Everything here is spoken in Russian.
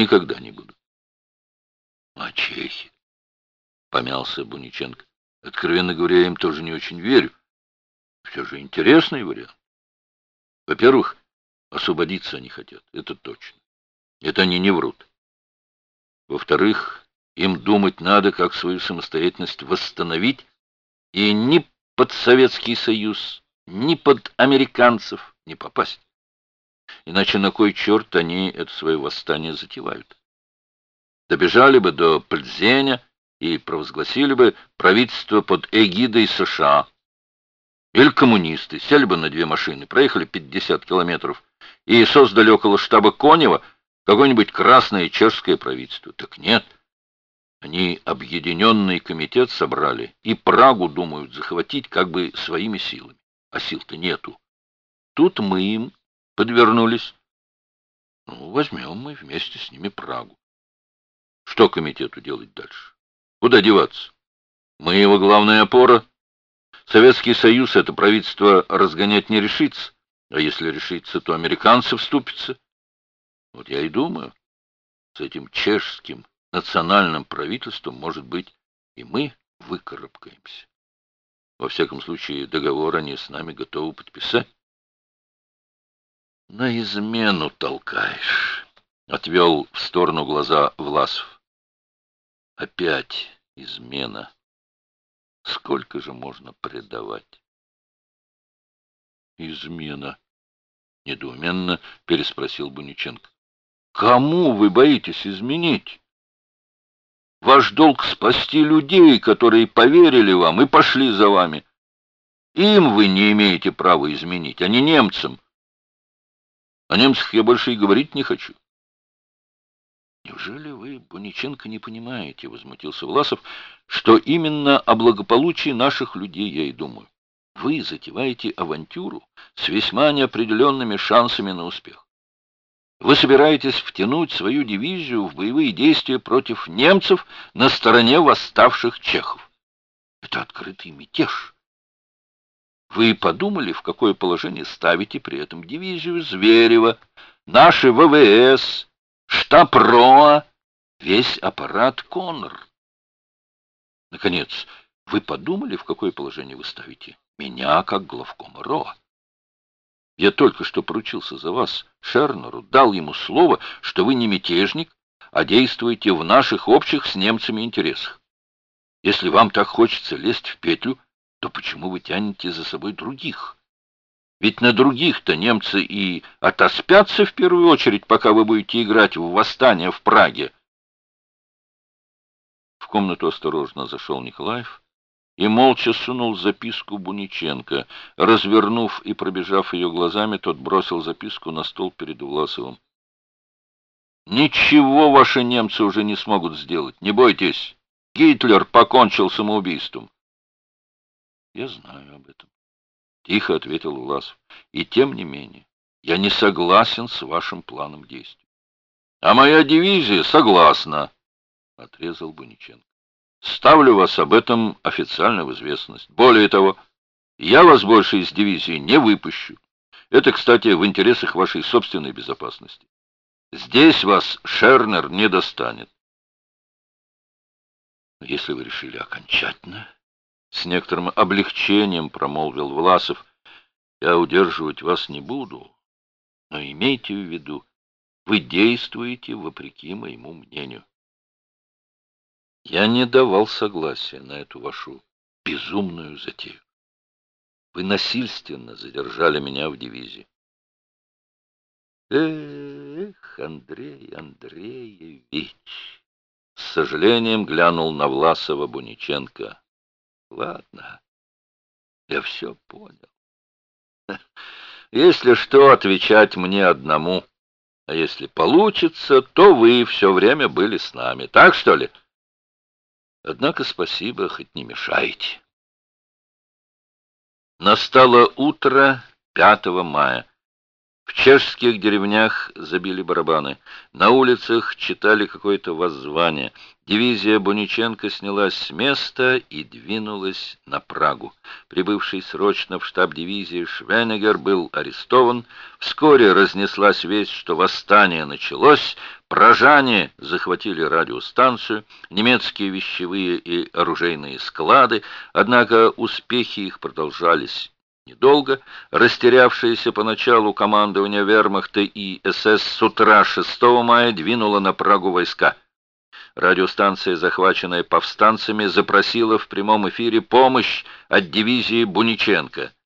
Никогда не буду. А чехи? Помялся Буниченко. Откровенно говоря, я им тоже не очень верю. Все же интересный вариант. Во-первых, освободиться они хотят, это точно. Это они не врут. Во-вторых, им думать надо, как свою самостоятельность восстановить, и ни под Советский Союз, ни под американцев не попасть. Иначе на кой черт они это свое восстание затевают? Добежали бы до Пльзеня и провозгласили бы правительство под эгидой США. Или коммунисты сели бы на две машины, проехали 50 километров и создали около штаба Конева какое-нибудь красное чешское правительство. Так нет. Они объединенный комитет собрали и Прагу думают захватить как бы своими силами. А сил-то нету. Тут мы им подвернулись. Ну, возьмем мы вместе с ними Прагу. Что комитету делать дальше? Куда деваться? Мы его главная опора. Советский Союз это правительство разгонять не решится. А если решится, то американцы вступятся. Вот я и думаю, с этим чешским национальным правительством, может быть, и мы выкарабкаемся. Во всяком случае, договор они с нами готовы подписать. На измену толкаешь, — отвел в сторону глаза Власов. Опять измена. Сколько же можно предавать? Измена, — недоуменно переспросил Буниченко. Кому вы боитесь изменить? Ваш долг спасти людей, которые поверили вам и пошли за вами. Им вы не имеете права изменить, а не немцам. О немцах я больше и говорить не хочу. Неужели вы, Буниченко, не понимаете, — возмутился Власов, — что именно о благополучии наших людей я и думаю. Вы затеваете авантюру с весьма неопределенными шансами на успех. Вы собираетесь втянуть свою дивизию в боевые действия против немцев на стороне восставших чехов. Это открытый мятеж. Вы подумали, в какое положение ставите при этом дивизию Зверева, наши ВВС, штаб РОА, весь аппарат Коннор? Наконец, вы подумали, в какое положение вы ставите меня, как главкома РОА? Я только что поручился за вас, Шернеру, дал ему слово, что вы не мятежник, а действуете в наших общих с немцами интересах. Если вам так хочется лезть в петлю, то почему вы тянете за собой других? Ведь на других-то немцы и отоспятся в первую очередь, пока вы будете играть в восстание в Праге. В комнату осторожно зашел Николаев и молча сунул записку Буниченко. Развернув и пробежав ее глазами, тот бросил записку на стол перед Власовым. «Ничего ваши немцы уже не смогут сделать, не бойтесь. Гитлер покончил самоубийством». «Я знаю об этом», — тихо ответил Власов. «И тем не менее, я не согласен с вашим планом действий». «А моя дивизия согласна», — отрезал Буниченко. Ставлю вас об этом официально в известность. Более того, я вас больше из дивизии не выпущу. Это, кстати, в интересах вашей собственной безопасности. Здесь вас Шернер не достанет. Если вы решили окончательно, с некоторым облегчением промолвил Власов, я удерживать вас не буду, но имейте в виду, вы действуете вопреки моему мнению. Я не давал согласия на эту вашу безумную затею. Вы насильственно задержали меня в дивизии. Эх, Андрей Андреевич! С сожалением глянул на Власова Буниченко. Ладно, я все понял. Если что, отвечать мне одному. А если получится, то вы все время были с нами. Так, что ли? — Однако спасибо, хоть не мешаете. Настало утро 5 мая. В чешских деревнях забили барабаны. На улицах читали какое-то воззвание. Дивизия Буниченко снялась с места и двинулась на Прагу. Прибывший срочно в штаб дивизии Швенегер был арестован. Вскоре разнеслась весть, что восстание началось. Пражане захватили радиостанцию, немецкие вещевые и оружейные склады, однако успехи их продолжались Недолго растерявшееся поначалу командование вермахта и СС с утра 6 мая двинуло на Прагу войска. Радиостанция, захваченная повстанцами, запросила в прямом эфире помощь от дивизии Буниченко –